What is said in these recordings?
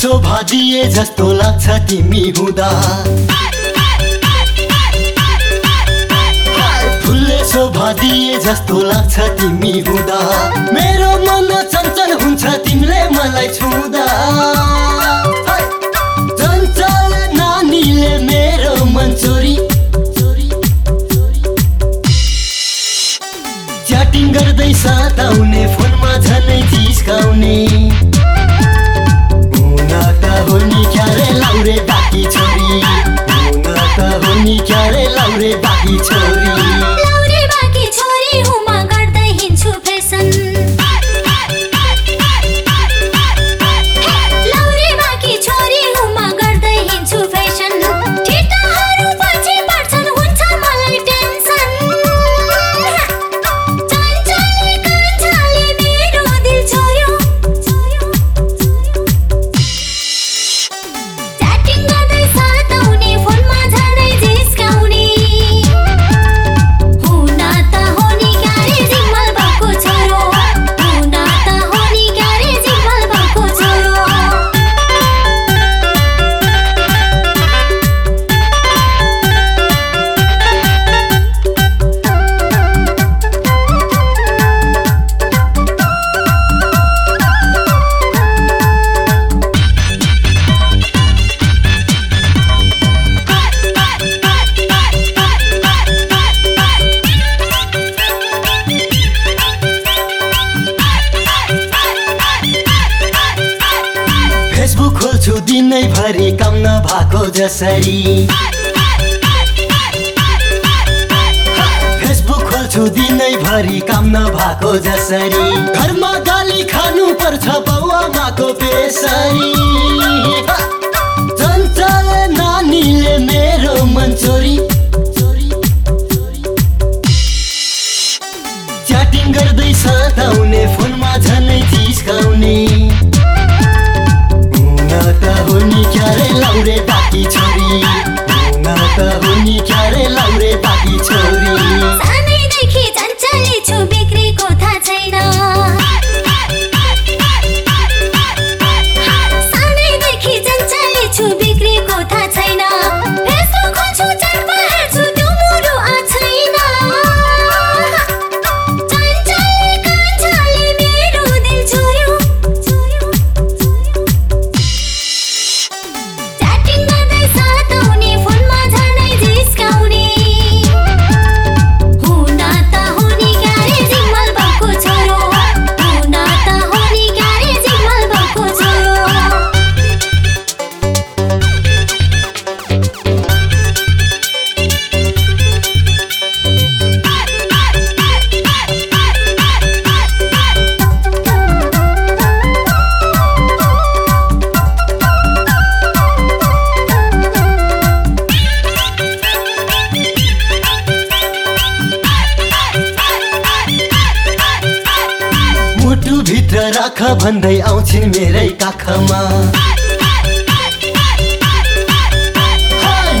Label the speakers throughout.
Speaker 1: यसो भाजिए जस्तो लाग्छ तिमी हुँदा। फुल्लेसो भाजिए जस्तो लाग्छ तिमी हुँदा। मेरो मन चञ्चल हुन्छ तिमीले मलाई छुँदा। चञ्चल नानीले मेरो मन चोरी
Speaker 2: चोरी चोरी। च्याटिङ गर्दै साथ आउने आउनु भएको
Speaker 1: जसरी। फेसबुक खोल्छु दिनैभरि काम नभएको जसरी। घरमा गाली खानु पर्छ
Speaker 2: बाउ आमाको
Speaker 1: बेसरी। राख भन्दै आउँछिन् मेरै काखमा।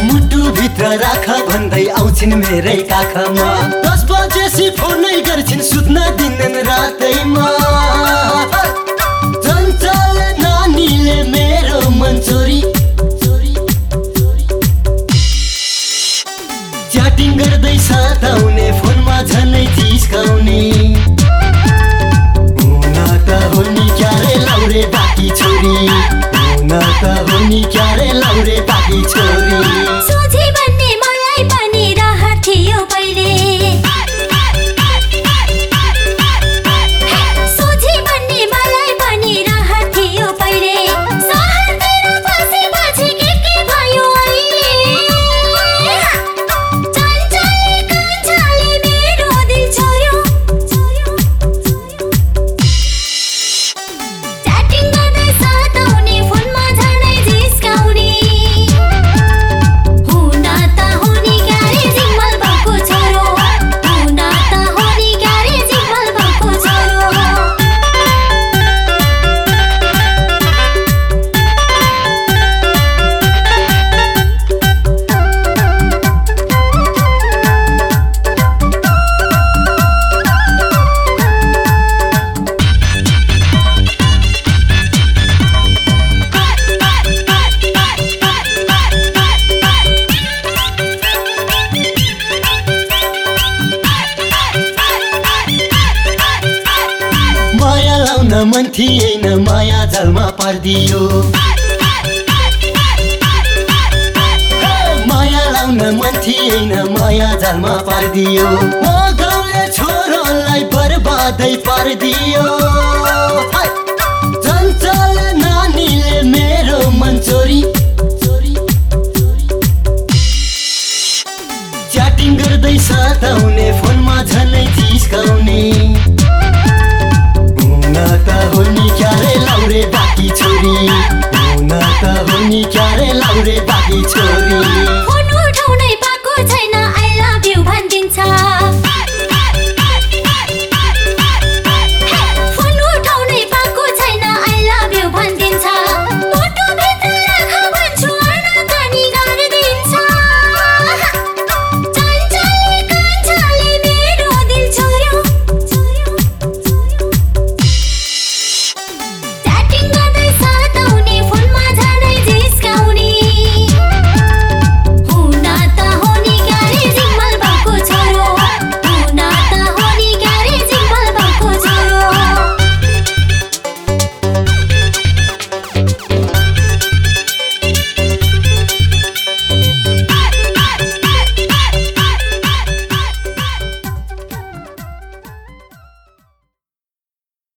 Speaker 1: मुटुभित्र राख भन्दै आउँछिन् मेरै काखमा। दस बजेसी फोनै गर्छिन् सुत्न दिनन् रातैमा। थिएन माया जालमा पारिदियो। माया लाउन मन थिएन माया जालमा पारिदियो। म गाउँले छोरोलाई बर्बादै पारिदियो। हाय! चञ्चल नानीले मेरो मन चोरी। च्याटिङ गर्दै सताउने फोनमा झनै जिस्काउने हुन त हो नि क्यारे लाउरे बाँकी छोरी हुन त हो नि क्यारे लाउरे बाँकी छोरी
Speaker 2: फोन उठाउनै पाएको छैन